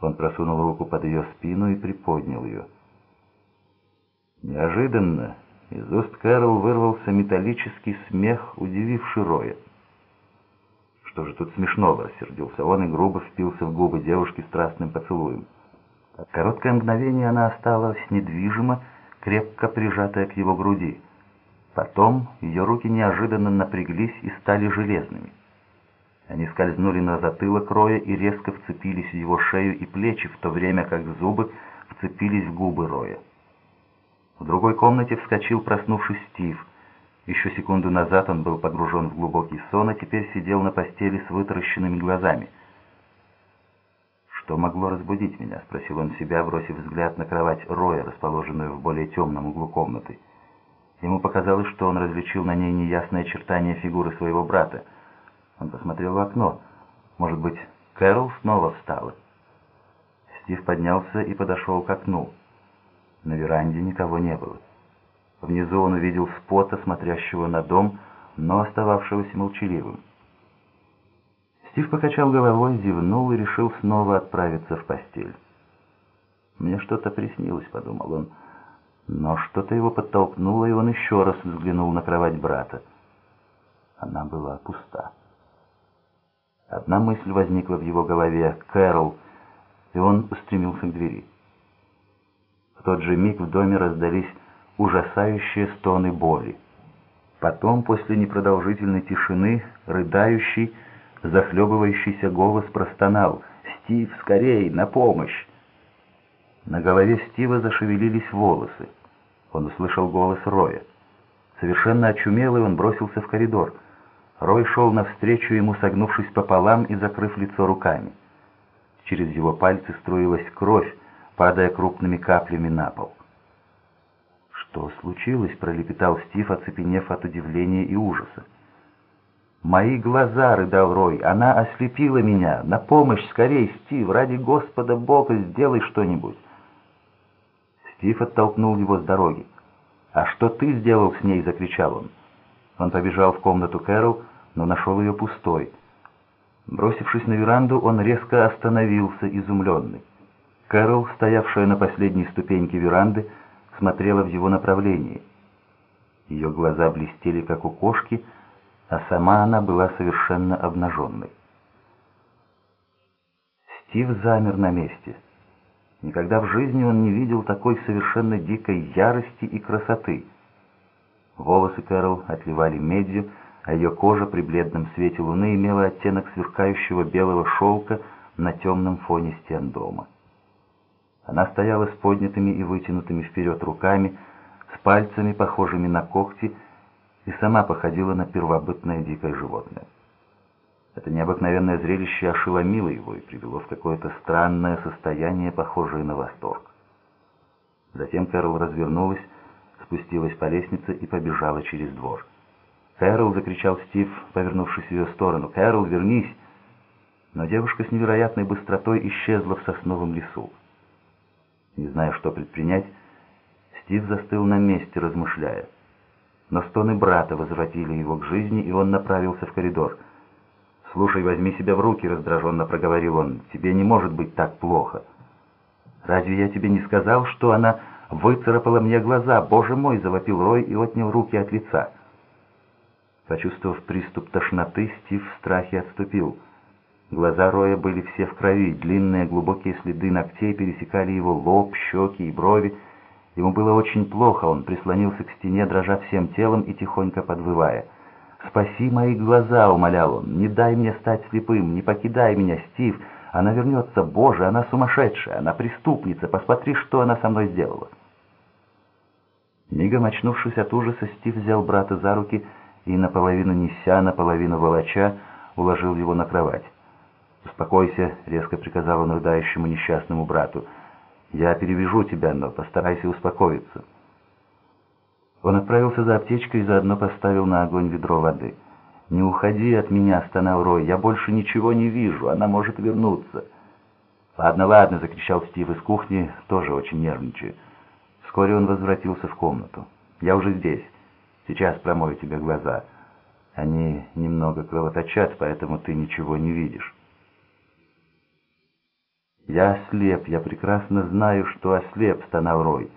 Он просунул руку под ее спину и приподнял ее. Неожиданно из уст Кэрол вырвался металлический смех, удививший Роя. «Что же тут смешного?» — рассердился он и грубо впился в губы девушки страстным поцелуем. Короткое мгновение она осталась недвижима, крепко прижатая к его груди. Потом ее руки неожиданно напряглись и стали железными. Они скользнули на затылок Роя и резко вцепились в его шею и плечи, в то время как зубы вцепились в губы Роя. В другой комнате вскочил проснувшись Стив. Еще секунду назад он был погружен в глубокий сон, а теперь сидел на постели с вытаращенными глазами. «Что могло разбудить меня?» — спросил он себя, бросив взгляд на кровать Роя, расположенную в более темном углу комнаты. Ему показалось, что он различил на ней неясное очертание фигуры своего брата. Он посмотрел в окно. Может быть, Кэрол снова встала? Стив поднялся и подошел к окну. На веранде никого не было. Внизу он увидел спота, смотрящего на дом, но остававшегося молчаливым. Стив покачал головой, зевнул и решил снова отправиться в постель. «Мне что-то приснилось», — подумал он. Но что-то его подтолкнуло, и он еще раз взглянул на кровать брата. Она была пуста. Одна мысль возникла в его голове — Кэрол, и он устремился к двери тот же миг в доме раздались ужасающие стоны боли. Потом, после непродолжительной тишины, рыдающий, захлебывающийся голос простонал «Стив, скорей, на помощь!» На голове Стива зашевелились волосы. Он услышал голос Роя. Совершенно очумелый он бросился в коридор. Рой шел навстречу ему, согнувшись пополам и закрыв лицо руками. Через его пальцы струилась кровь, падая крупными каплями на пол. «Что случилось?» — пролепетал Стив, оцепенев от удивления и ужаса. «Мои глаза!» — рыдал Рой. «Она ослепила меня! На помощь скорей, Стив! Ради Господа Бога сделай что-нибудь!» Стив оттолкнул его с дороги. «А что ты сделал с ней?» — закричал он. Он побежал в комнату Кэрол, но нашел ее пустой. Бросившись на веранду, он резко остановился, изумленный. Кэрол, стоявшая на последней ступеньке веранды, смотрела в его направлении. Ее глаза блестели, как у кошки, а сама она была совершенно обнаженной. Стив замер на месте. Никогда в жизни он не видел такой совершенно дикой ярости и красоты. Волосы Кэрол отливали медью, а ее кожа при бледном свете луны имела оттенок сверкающего белого шелка на темном фоне стен дома. Она стояла с поднятыми и вытянутыми вперед руками, с пальцами, похожими на когти, и сама походила на первобытное дикое животное. Это необыкновенное зрелище ошеломило его и привело в какое-то странное состояние, похожее на восторг. Затем Кэрол развернулась, спустилась по лестнице и побежала через двор. «Кэрол!» — закричал Стив, повернувшись в ее сторону. «Кэрол, вернись!» Но девушка с невероятной быстротой исчезла в сосновом лесу. Не зная, что предпринять, Стив застыл на месте, размышляя. Но стоны брата возвратили его к жизни, и он направился в коридор. «Слушай, возьми себя в руки», — раздраженно проговорил он. «Тебе не может быть так плохо». «Разве я тебе не сказал, что она выцарапала мне глаза? Боже мой!» — завопил Рой и отнял руки от лица. Почувствовав приступ тошноты, Стив в страхе отступил. Глаза Роя были все в крови, длинные глубокие следы ногтей пересекали его лоб, щеки и брови. Ему было очень плохо, он прислонился к стене, дрожа всем телом и тихонько подвывая. «Спаси мои глаза!» — умолял он. «Не дай мне стать слепым, не покидай меня, Стив! Она вернется, Боже, она сумасшедшая, она преступница, посмотри, что она со мной сделала!» Мигом очнувшись от ужаса, Стив взял брата за руки и, наполовину неся, наполовину волоча, уложил его на кровать. «Успокойся», — резко приказал он рыдающему несчастному брату. «Я перевяжу тебя, но постарайся успокоиться». Он отправился за аптечкой и заодно поставил на огонь ведро воды. «Не уходи от меня», — стонал Рой, — «я больше ничего не вижу, она может вернуться». «Ладно, ладно», — закричал Стив из кухни, тоже очень нервничая. Вскоре он возвратился в комнату. «Я уже здесь. Сейчас промою тебе глаза. Они немного кровоточат, поэтому ты ничего не видишь». «Я ослеп, я прекрасно знаю, что ослеп», — стонал Рой.